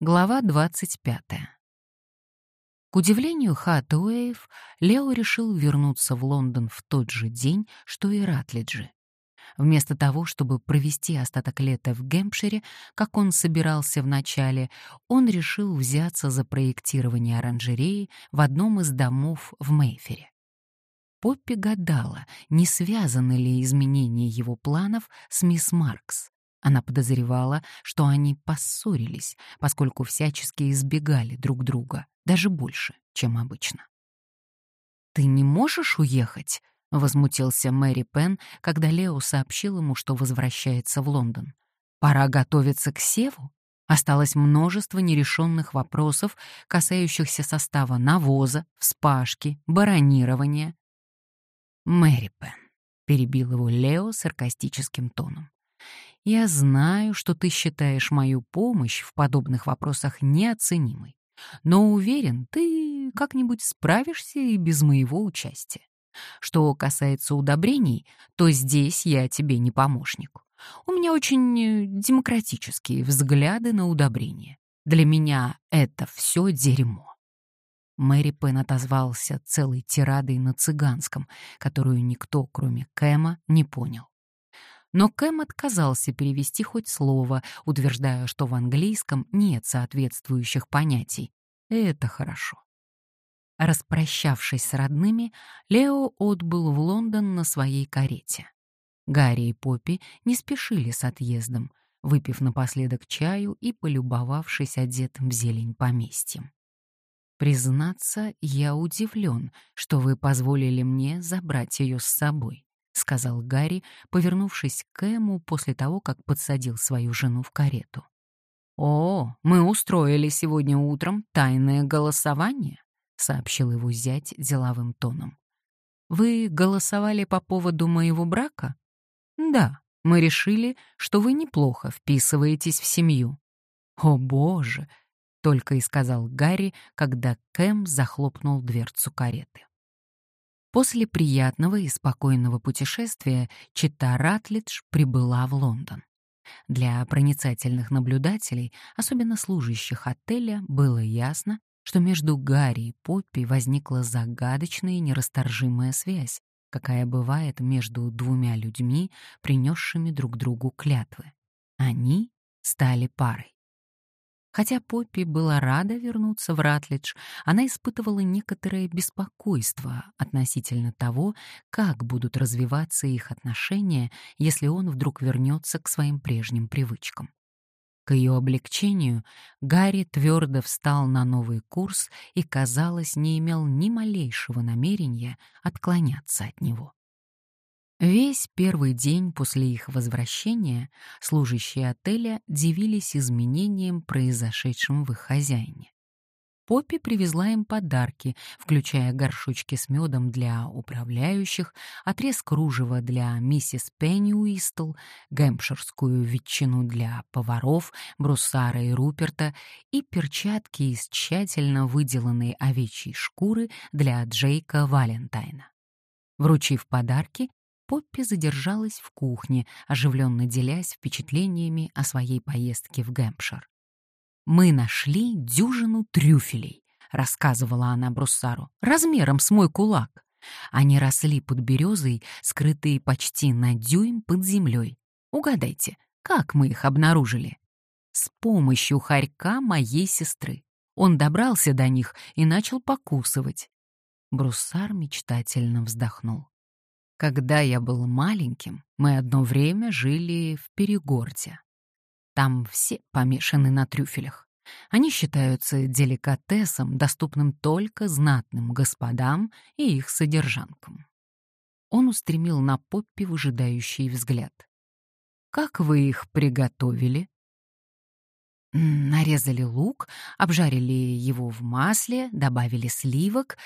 Глава 25. К удивлению Хатуэев, Лео решил вернуться в Лондон в тот же день, что и Ратлиджи. Вместо того, чтобы провести остаток лета в Гэмпшире, как он собирался в начале, он решил взяться за проектирование оранжереи в одном из домов в Мейфере. Поппи гадала, не связаны ли изменения его планов с мисс Маркс. Она подозревала, что они поссорились, поскольку всячески избегали друг друга, даже больше, чем обычно. «Ты не можешь уехать?» — возмутился Мэри Пен, когда Лео сообщил ему, что возвращается в Лондон. «Пора готовиться к Севу. Осталось множество нерешенных вопросов, касающихся состава навоза, вспашки, баронирования». «Мэри Пен», — перебил его Лео саркастическим тоном. Я знаю, что ты считаешь мою помощь в подобных вопросах неоценимой, но уверен, ты как-нибудь справишься и без моего участия. Что касается удобрений, то здесь я тебе не помощник. У меня очень э, демократические взгляды на удобрения. Для меня это все дерьмо. Мэри Пен отозвался целой тирадой на цыганском, которую никто, кроме Кэма, не понял. Но Кэм отказался перевести хоть слово, утверждая, что в английском нет соответствующих понятий. Это хорошо. Распрощавшись с родными, Лео отбыл в Лондон на своей карете. Гарри и Поппи не спешили с отъездом, выпив напоследок чаю и полюбовавшись одетым в зелень поместьем. «Признаться, я удивлен, что вы позволили мне забрать ее с собой», — сказал Гарри, повернувшись к Эму после того, как подсадил свою жену в карету. «О, мы устроили сегодня утром тайное голосование», — сообщил его зять деловым тоном. «Вы голосовали по поводу моего брака?» «Да, мы решили, что вы неплохо вписываетесь в семью». «О, боже!» — только и сказал Гарри, когда Кэм захлопнул дверцу кареты. После приятного и спокойного путешествия Чита Ратлидж прибыла в Лондон. Для проницательных наблюдателей, особенно служащих отеля, было ясно, что между Гарри и Поппи возникла загадочная и нерасторжимая связь, какая бывает между двумя людьми, принесшими друг другу клятвы. Они стали парой. Хотя Поппи была рада вернуться в Ратлидж, она испытывала некоторое беспокойство относительно того, как будут развиваться их отношения, если он вдруг вернется к своим прежним привычкам. К ее облегчению Гарри твердо встал на новый курс и, казалось, не имел ни малейшего намерения отклоняться от него. Весь первый день после их возвращения служащие отеля дивились изменениям, произошедшим в их хозяине. Поппи привезла им подарки, включая горшочки с медом для управляющих, отрез кружева для миссис Пенни Уистл, гэмпширскую ветчину для поваров, Бруссара и Руперта и перчатки из тщательно выделанной овечьей шкуры для Джейка Валентайна. Вручив подарки, Поппи задержалась в кухне, оживленно делясь впечатлениями о своей поездке в Гэмпшир. «Мы нашли дюжину трюфелей», — рассказывала она Бруссару, — «размером с мой кулак. Они росли под березой, скрытые почти на дюйм под землей. Угадайте, как мы их обнаружили?» «С помощью хорька моей сестры. Он добрался до них и начал покусывать». Бруссар мечтательно вздохнул. Когда я был маленьким, мы одно время жили в Перегорде. Там все помешаны на трюфелях. Они считаются деликатесом, доступным только знатным господам и их содержанкам. Он устремил на Поппи выжидающий взгляд. «Как вы их приготовили?» Нарезали лук, обжарили его в масле, добавили сливок,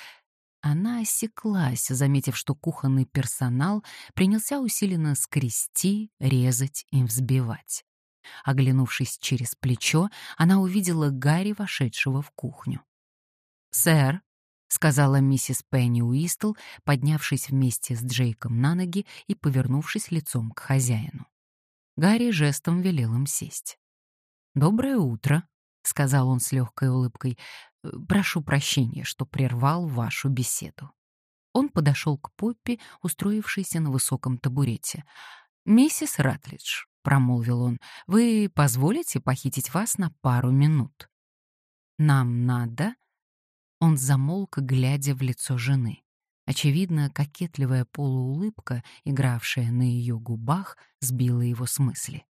она осеклась, заметив, что кухонный персонал принялся усиленно скрести, резать и взбивать. Оглянувшись через плечо, она увидела Гарри, вошедшего в кухню. «Сэр», — сказала миссис Пенни Уистл, поднявшись вместе с Джейком на ноги и повернувшись лицом к хозяину. Гарри жестом велел им сесть. «Доброе утро», — сказал он с легкой улыбкой. «Э, «Прошу прощения, что прервал вашу беседу». Он подошел к Поппи, устроившейся на высоком табурете. «Миссис Ратлидж», — промолвил он, — «вы позволите похитить вас на пару минут?» «Нам надо...» Он замолк, глядя в лицо жены. Очевидно, кокетливая полуулыбка, игравшая на ее губах, сбила его с мысли.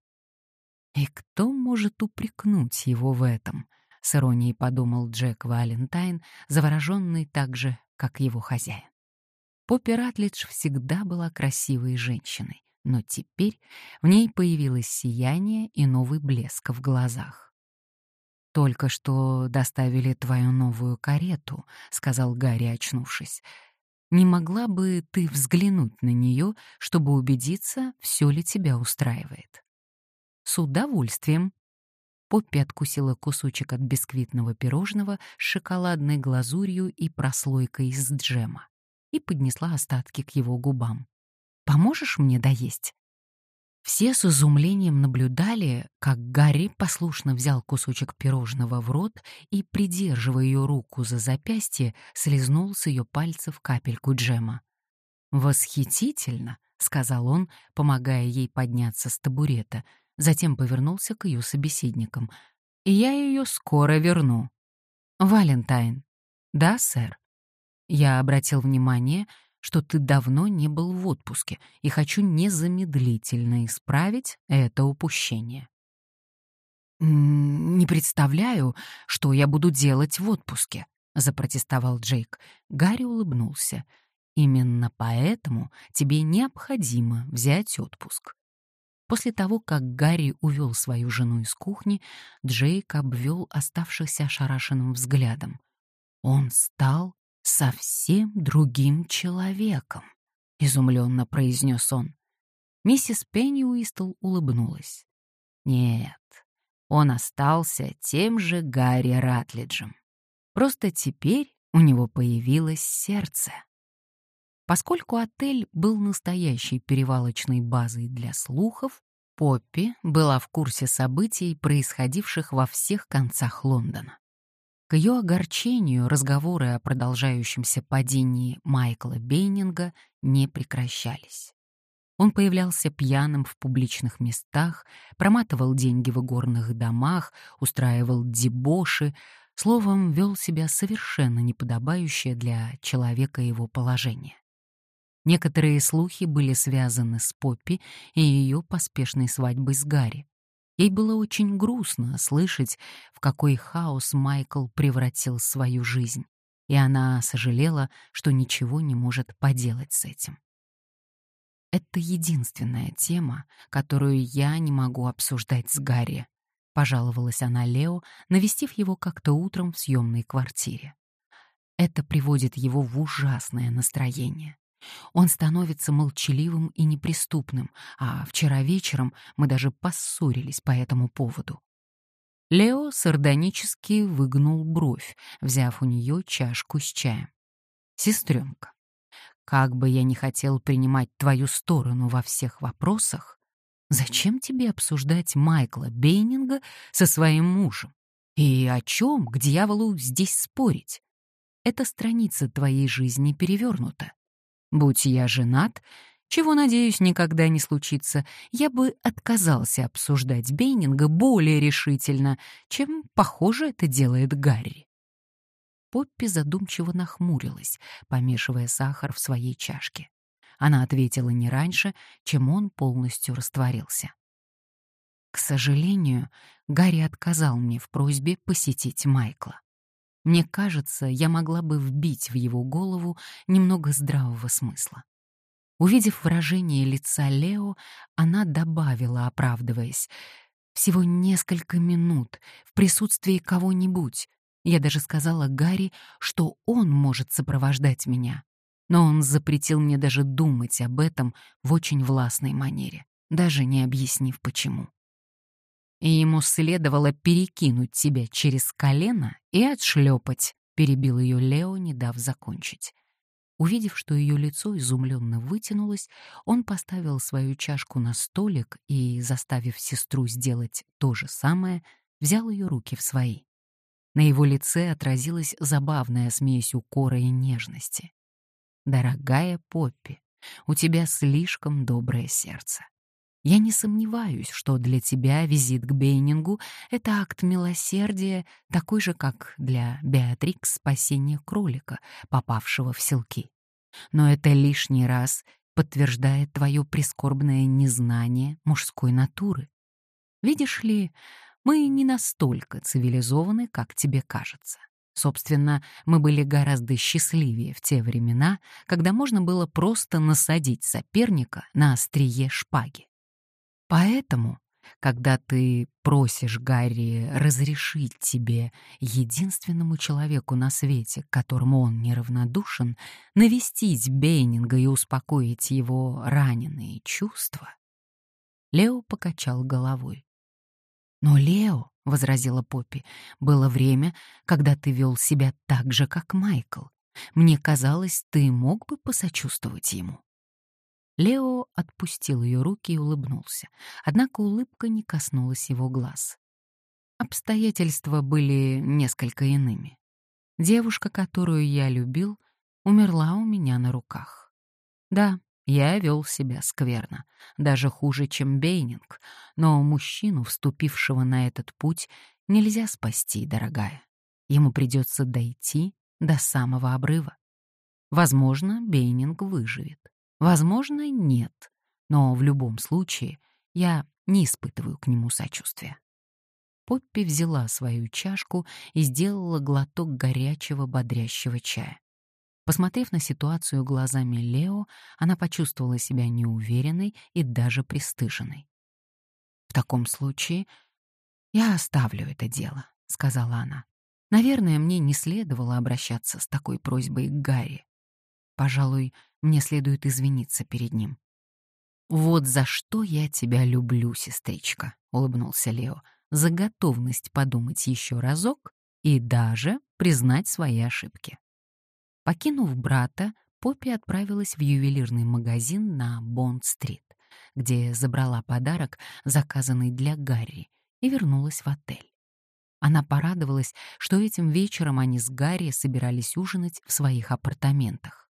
«И кто может упрекнуть его в этом?» — с иронией подумал Джек Валентайн, завороженный так же, как его хозяин. Поппи Ратлидж всегда была красивой женщиной, но теперь в ней появилось сияние и новый блеск в глазах. «Только что доставили твою новую карету», — сказал Гарри, очнувшись. «Не могла бы ты взглянуть на нее, чтобы убедиться, все ли тебя устраивает?» «С удовольствием». Поппи откусила кусочек от бисквитного пирожного с шоколадной глазурью и прослойкой из джема и поднесла остатки к его губам. «Поможешь мне доесть?» Все с изумлением наблюдали, как Гарри послушно взял кусочек пирожного в рот и, придерживая ее руку за запястье, слезнул с ее пальцев капельку джема. «Восхитительно!» — сказал он, помогая ей подняться с табурета, затем повернулся к ее собеседникам. «И я ее скоро верну». «Валентайн». «Да, сэр». Я обратил внимание, что ты давно не был в отпуске и хочу незамедлительно исправить это упущение. «Не представляю, что я буду делать в отпуске», — запротестовал Джейк. Гарри улыбнулся. «Именно поэтому тебе необходимо взять отпуск. После того, как Гарри увел свою жену из кухни, Джейк обвел оставшихся ошарашенным взглядом. Он стал совсем другим человеком, изумленно произнес он. Миссис Пенни Уистл улыбнулась. Нет, он остался тем же Гарри Ратлиджем. Просто теперь у него появилось сердце. Поскольку отель был настоящей перевалочной базой для слухов, Поппи была в курсе событий, происходивших во всех концах Лондона. К ее огорчению разговоры о продолжающемся падении Майкла Бейнинга не прекращались. Он появлялся пьяным в публичных местах, проматывал деньги в игорных домах, устраивал дебоши, словом, вел себя совершенно неподобающе для человека его положения. Некоторые слухи были связаны с Поппи и ее поспешной свадьбой с Гарри. Ей было очень грустно слышать, в какой хаос Майкл превратил свою жизнь, и она сожалела, что ничего не может поделать с этим. «Это единственная тема, которую я не могу обсуждать с Гарри», — пожаловалась она Лео, навестив его как-то утром в съемной квартире. «Это приводит его в ужасное настроение. Он становится молчаливым и неприступным, а вчера вечером мы даже поссорились по этому поводу. Лео сардонически выгнул бровь, взяв у нее чашку с чаем. «Сестренка, как бы я ни хотел принимать твою сторону во всех вопросах, зачем тебе обсуждать Майкла Бейнинга со своим мужем? И о чем, к дьяволу, здесь спорить? Эта страница твоей жизни перевернута. Будь я женат, чего, надеюсь, никогда не случится, я бы отказался обсуждать Бейнинга более решительно, чем, похоже, это делает Гарри. Поппи задумчиво нахмурилась, помешивая сахар в своей чашке. Она ответила не раньше, чем он полностью растворился. К сожалению, Гарри отказал мне в просьбе посетить Майкла. Мне кажется, я могла бы вбить в его голову немного здравого смысла. Увидев выражение лица Лео, она добавила, оправдываясь, «Всего несколько минут в присутствии кого-нибудь. Я даже сказала Гарри, что он может сопровождать меня. Но он запретил мне даже думать об этом в очень властной манере, даже не объяснив почему и ему следовало перекинуть тебя через колено и отшлепать, перебил ее Лео, не дав закончить. Увидев, что ее лицо изумленно вытянулось, он поставил свою чашку на столик и, заставив сестру сделать то же самое, взял ее руки в свои. На его лице отразилась забавная смесь укора и нежности. «Дорогая Поппи, у тебя слишком доброе сердце. Я не сомневаюсь, что для тебя визит к Бейнингу — это акт милосердия, такой же, как для Беатрикс спасение кролика, попавшего в селки. Но это лишний раз подтверждает твое прискорбное незнание мужской натуры. Видишь ли, мы не настолько цивилизованы, как тебе кажется. Собственно, мы были гораздо счастливее в те времена, когда можно было просто насадить соперника на острие шпаги. Поэтому, когда ты просишь Гарри разрешить тебе, единственному человеку на свете, к которому он неравнодушен, навестить Бейнинга и успокоить его раненые чувства, Лео покачал головой. «Но, Лео, — возразила Поппи, — было время, когда ты вел себя так же, как Майкл. Мне казалось, ты мог бы посочувствовать ему». Лео отпустил ее руки и улыбнулся, однако улыбка не коснулась его глаз. Обстоятельства были несколько иными. Девушка, которую я любил, умерла у меня на руках. Да, я вел себя скверно, даже хуже, чем Бейнинг, но мужчину, вступившего на этот путь, нельзя спасти, дорогая. Ему придется дойти до самого обрыва. Возможно, Бейнинг выживет. Возможно, нет, но в любом случае я не испытываю к нему сочувствия. Поппи взяла свою чашку и сделала глоток горячего бодрящего чая. Посмотрев на ситуацию глазами Лео, она почувствовала себя неуверенной и даже пристыженной. «В таком случае я оставлю это дело», — сказала она. «Наверное, мне не следовало обращаться с такой просьбой к Гарри. Пожалуй, мне следует извиниться перед ним. «Вот за что я тебя люблю, сестричка», — улыбнулся Лео, «за готовность подумать еще разок и даже признать свои ошибки». Покинув брата, Поппи отправилась в ювелирный магазин на Бонд-стрит, где забрала подарок, заказанный для Гарри, и вернулась в отель. Она порадовалась, что этим вечером они с Гарри собирались ужинать в своих апартаментах.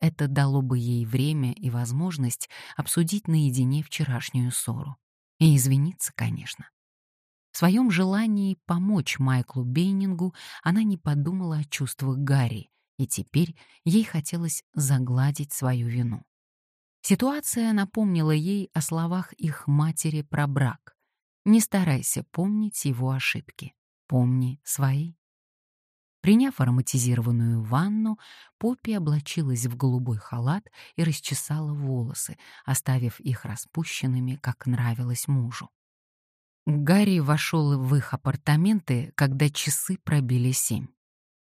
Это дало бы ей время и возможность обсудить наедине вчерашнюю ссору. И извиниться, конечно. В своем желании помочь Майклу Бейнингу она не подумала о чувствах Гарри, и теперь ей хотелось загладить свою вину. Ситуация напомнила ей о словах их матери про брак. Не старайся помнить его ошибки, помни свои. Приняв ароматизированную ванну, Поппи облачилась в голубой халат и расчесала волосы, оставив их распущенными, как нравилось мужу. Гарри вошел в их апартаменты, когда часы пробили семь.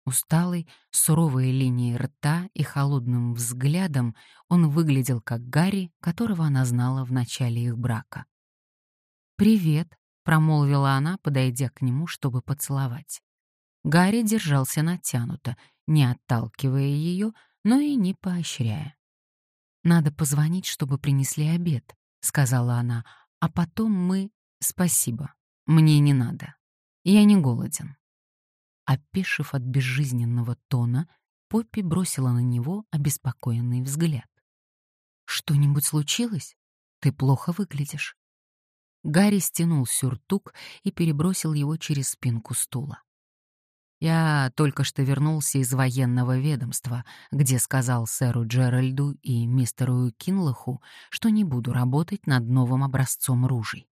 Усталый, суровой линией рта и холодным взглядом он выглядел как Гарри, которого она знала в начале их брака. «Привет», — промолвила она, подойдя к нему, чтобы поцеловать. Гарри держался натянуто, не отталкивая ее, но и не поощряя. «Надо позвонить, чтобы принесли обед», — сказала она, «а потом мы...» «Спасибо, мне не надо. Я не голоден». Опешив от безжизненного тона, Поппи бросила на него обеспокоенный взгляд. «Что-нибудь случилось? Ты плохо выглядишь». Гарри стянул сюртук и перебросил его через спинку стула. Я только что вернулся из военного ведомства, где сказал сэру Джеральду и мистеру Кинлаху, что не буду работать над новым образцом ружей.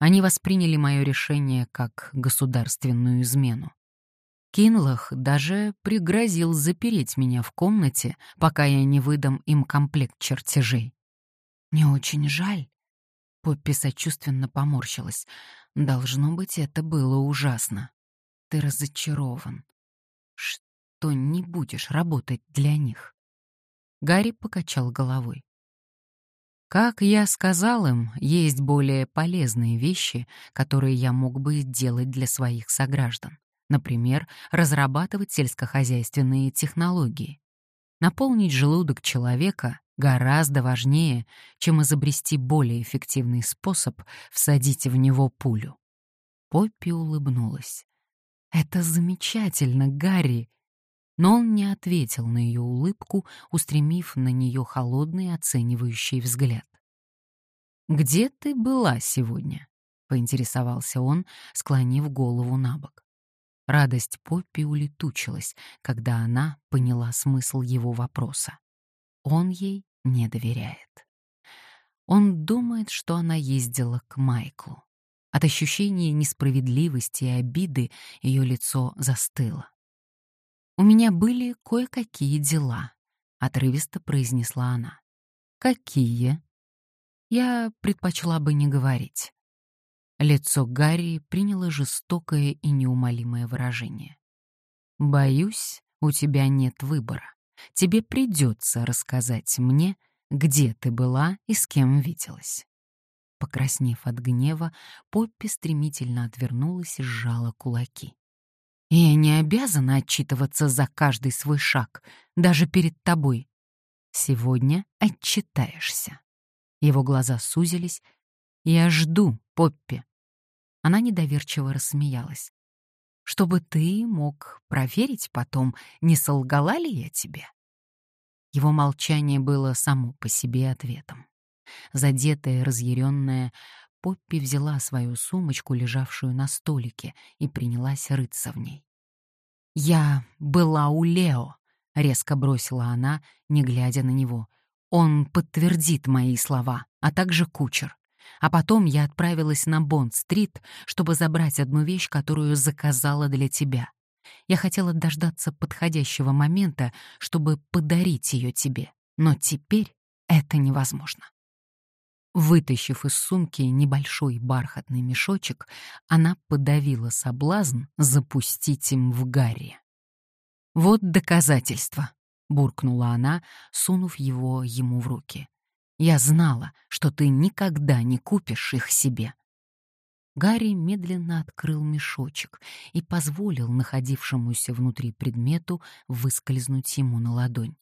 Они восприняли мое решение как государственную измену. Кинлах даже пригрозил запереть меня в комнате, пока я не выдам им комплект чертежей. «Мне очень жаль», — Поппи сочувственно поморщилась. «Должно быть, это было ужасно» ты разочарован, что не будешь работать для них. Гарри покачал головой. Как я сказал им, есть более полезные вещи, которые я мог бы делать для своих сограждан. Например, разрабатывать сельскохозяйственные технологии. Наполнить желудок человека гораздо важнее, чем изобрести более эффективный способ всадить в него пулю. Поппи улыбнулась. Это замечательно, Гарри!» Но он не ответил на ее улыбку, устремив на нее холодный оценивающий взгляд. «Где ты была сегодня?» — поинтересовался он, склонив голову на бок. Радость Поппи улетучилась, когда она поняла смысл его вопроса. Он ей не доверяет. Он думает, что она ездила к Майклу. От ощущения несправедливости и обиды ее лицо застыло. «У меня были кое-какие дела», — отрывисто произнесла она. «Какие?» Я предпочла бы не говорить. Лицо Гарри приняло жестокое и неумолимое выражение. «Боюсь, у тебя нет выбора. Тебе придется рассказать мне, где ты была и с кем виделась». Покраснев от гнева, Поппи стремительно отвернулась и сжала кулаки. «Я не обязана отчитываться за каждый свой шаг, даже перед тобой. Сегодня отчитаешься». Его глаза сузились. «Я жду, Поппи». Она недоверчиво рассмеялась. «Чтобы ты мог проверить потом, не солгала ли я тебе?» Его молчание было само по себе ответом. Задетая, разъяренная, Поппи взяла свою сумочку, лежавшую на столике, и принялась рыться в ней. «Я была у Лео», — резко бросила она, не глядя на него. «Он подтвердит мои слова, а также кучер. А потом я отправилась на Бонд-стрит, чтобы забрать одну вещь, которую заказала для тебя. Я хотела дождаться подходящего момента, чтобы подарить ее тебе, но теперь это невозможно. Вытащив из сумки небольшой бархатный мешочек, она подавила соблазн запустить им в Гарри. «Вот доказательство», — буркнула она, сунув его ему в руки. «Я знала, что ты никогда не купишь их себе». Гарри медленно открыл мешочек и позволил находившемуся внутри предмету выскользнуть ему на ладонь.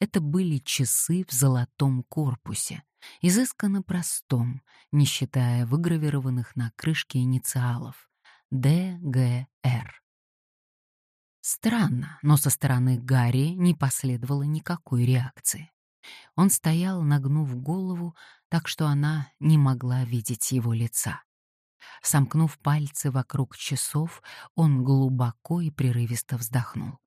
Это были часы в золотом корпусе, изысканно простом, не считая выгравированных на крышке инициалов ДГР. Странно, но со стороны Гарри не последовало никакой реакции. Он стоял, нагнув голову, так что она не могла видеть его лица. Сомкнув пальцы вокруг часов, он глубоко и прерывисто вздохнул.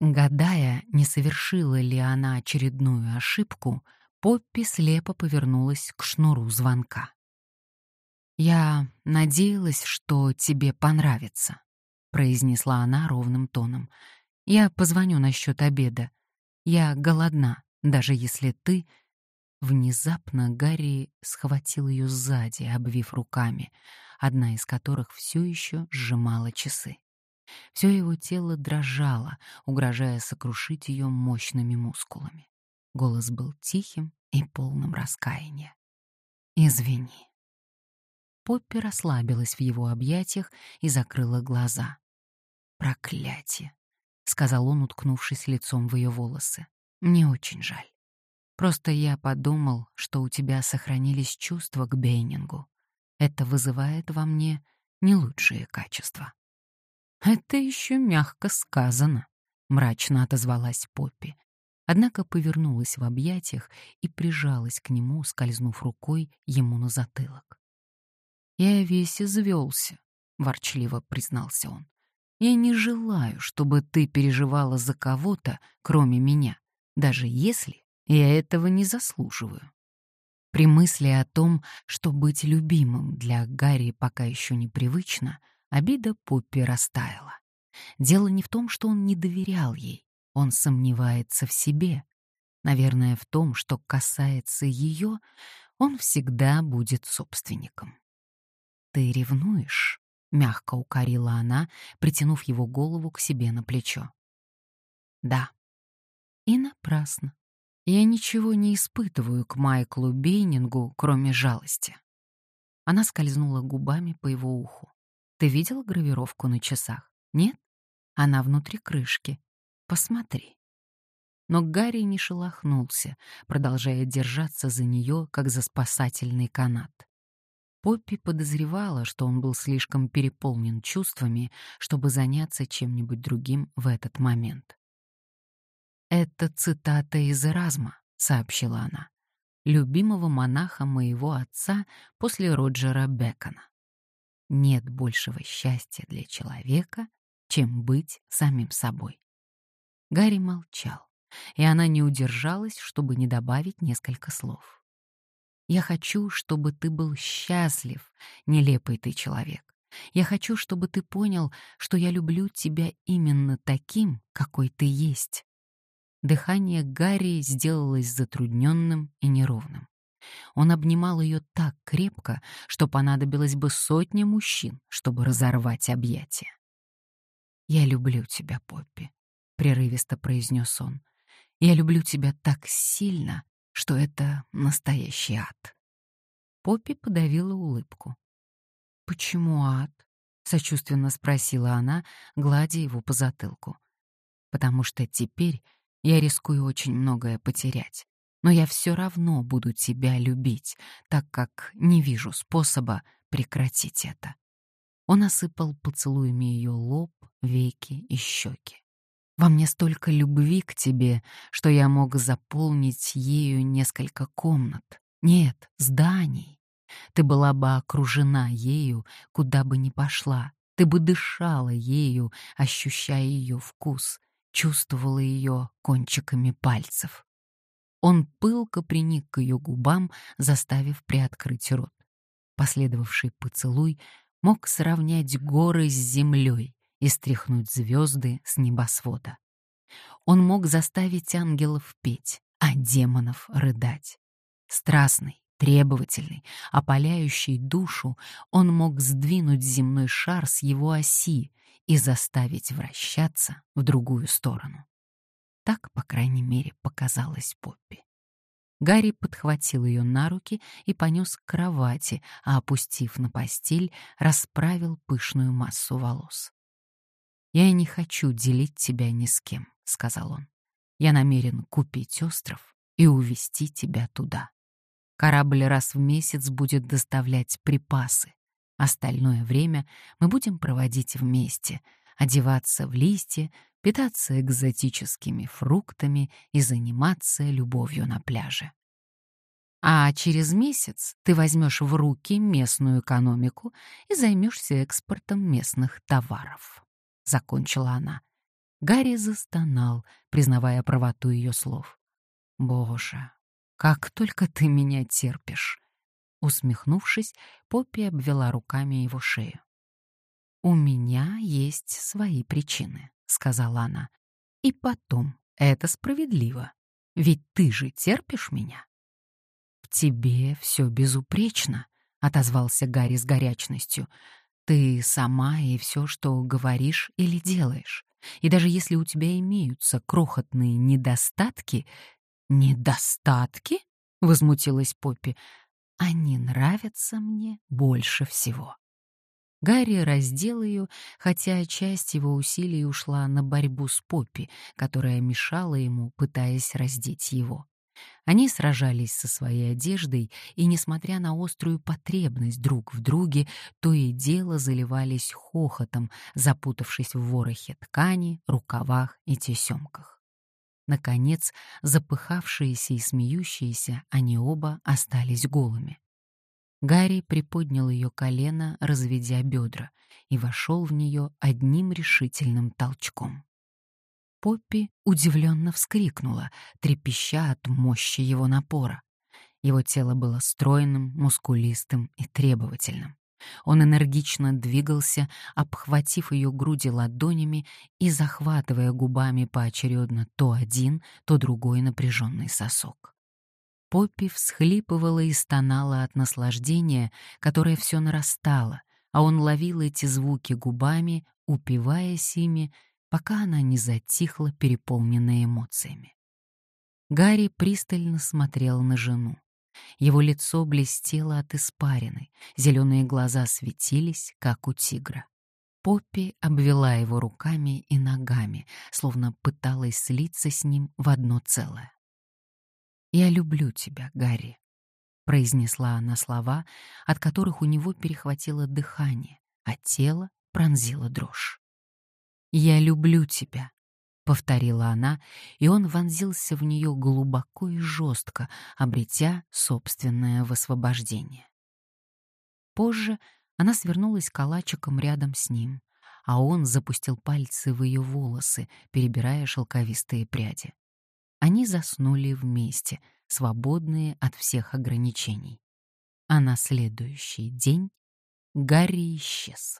Гадая, не совершила ли она очередную ошибку, Поппи слепо повернулась к шнуру звонка. «Я надеялась, что тебе понравится», — произнесла она ровным тоном. «Я позвоню насчет обеда. Я голодна, даже если ты...» Внезапно Гарри схватил ее сзади, обвив руками, одна из которых все еще сжимала часы. Все его тело дрожало, угрожая сокрушить ее мощными мускулами. Голос был тихим и полным раскаяния. «Извини». Поппи расслабилась в его объятиях и закрыла глаза. «Проклятие!» — сказал он, уткнувшись лицом в ее волосы. «Мне очень жаль. Просто я подумал, что у тебя сохранились чувства к Бейнингу. Это вызывает во мне не лучшие качества». «Это еще мягко сказано», — мрачно отозвалась Поппи. Однако повернулась в объятиях и прижалась к нему, скользнув рукой ему на затылок. «Я весь извелся», — ворчливо признался он. «Я не желаю, чтобы ты переживала за кого-то, кроме меня, даже если я этого не заслуживаю». При мысли о том, что быть любимым для Гарри пока еще непривычно, обида Поппи растаяла. Дело не в том, что он не доверял ей, он сомневается в себе. Наверное, в том, что касается ее, он всегда будет собственником. «Ты ревнуешь?» — мягко укорила она, притянув его голову к себе на плечо. «Да». И напрасно. Я ничего не испытываю к Майклу Бейнингу, кроме жалости. Она скользнула губами по его уху. Ты видел гравировку на часах? Нет? Она внутри крышки. Посмотри. Но Гарри не шелохнулся, продолжая держаться за нее, как за спасательный канат. Поппи подозревала, что он был слишком переполнен чувствами, чтобы заняться чем-нибудь другим в этот момент. «Это цитата из Эразма», — сообщила она, «любимого монаха моего отца после Роджера Бекона. Нет большего счастья для человека, чем быть самим собой». Гарри молчал, и она не удержалась, чтобы не добавить несколько слов. Я хочу, чтобы ты был счастлив, нелепый ты человек. Я хочу, чтобы ты понял, что я люблю тебя именно таким, какой ты есть. Дыхание Гарри сделалось затрудненным и неровным. Он обнимал ее так крепко, что понадобилось бы сотня мужчин, чтобы разорвать объятия. «Я люблю тебя, Поппи», — прерывисто произнес он. «Я люблю тебя так сильно, что это настоящий ад. Поппи подавила улыбку. «Почему ад?» — сочувственно спросила она, гладя его по затылку. «Потому что теперь я рискую очень многое потерять. Но я все равно буду тебя любить, так как не вижу способа прекратить это». Он осыпал поцелуями ее лоб, веки и щеки. Во мне столько любви к тебе, что я мог заполнить ею несколько комнат. Нет, зданий. Ты была бы окружена ею, куда бы ни пошла. Ты бы дышала ею, ощущая ее вкус, чувствовала ее кончиками пальцев. Он пылко приник к ее губам, заставив приоткрыть рот. Последовавший поцелуй мог сравнять горы с землей, и стряхнуть звезды с небосвода. Он мог заставить ангелов петь, а демонов рыдать. Страстный, требовательный, опаляющий душу, он мог сдвинуть земной шар с его оси и заставить вращаться в другую сторону. Так, по крайней мере, показалось Поппи. Гарри подхватил ее на руки и понес к кровати, а, опустив на постель, расправил пышную массу волос. «Я не хочу делить тебя ни с кем», — сказал он. «Я намерен купить остров и увезти тебя туда. Корабль раз в месяц будет доставлять припасы. Остальное время мы будем проводить вместе, одеваться в листья, питаться экзотическими фруктами и заниматься любовью на пляже. А через месяц ты возьмешь в руки местную экономику и займешься экспортом местных товаров закончила она. Гарри застонал, признавая правоту ее слов. Боже, как только ты меня терпишь. Усмехнувшись, Поппи обвела руками его шею. «У меня есть свои причины», — сказала она. «И потом, это справедливо. Ведь ты же терпишь меня». «В тебе все безупречно», — отозвался Гарри с горячностью. Ты сама и все, что говоришь или делаешь. И даже если у тебя имеются крохотные недостатки... Недостатки? Возмутилась Поппи. Они нравятся мне больше всего. Гарри раздел ее, хотя часть его усилий ушла на борьбу с Поппи, которая мешала ему, пытаясь раздеть его. Они сражались со своей одеждой, и, несмотря на острую потребность друг в друге, то и дело заливались хохотом, запутавшись в ворохе ткани, рукавах и тесемках. Наконец, запыхавшиеся и смеющиеся, они оба остались голыми. Гарри приподнял ее колено, разведя бедра, и вошел в нее одним решительным толчком. Поппи удивленно вскрикнула, трепеща от мощи его напора. Его тело было стройным, мускулистым и требовательным. Он энергично двигался, обхватив ее груди ладонями и захватывая губами поочередно то один, то другой напряженный сосок. Поппи всхлипывала и стонала от наслаждения, которое все нарастало, а он ловил эти звуки губами, упиваясь ими пока она не затихла, переполненная эмоциями. Гарри пристально смотрел на жену. Его лицо блестело от испарины, зеленые глаза светились, как у тигра. Поппи обвела его руками и ногами, словно пыталась слиться с ним в одно целое. «Я люблю тебя, Гарри». произнесла она слова, от которых у него перехватило дыхание, а тело пронзило дрожь. «Я люблю тебя», — повторила она, и он вонзился в нее глубоко и жестко, обретя собственное высвобождение. Позже она свернулась калачиком рядом с ним, а он запустил пальцы в ее волосы, перебирая шелковистые пряди. Они заснули вместе, свободные от всех ограничений. А на следующий день Гарри исчез.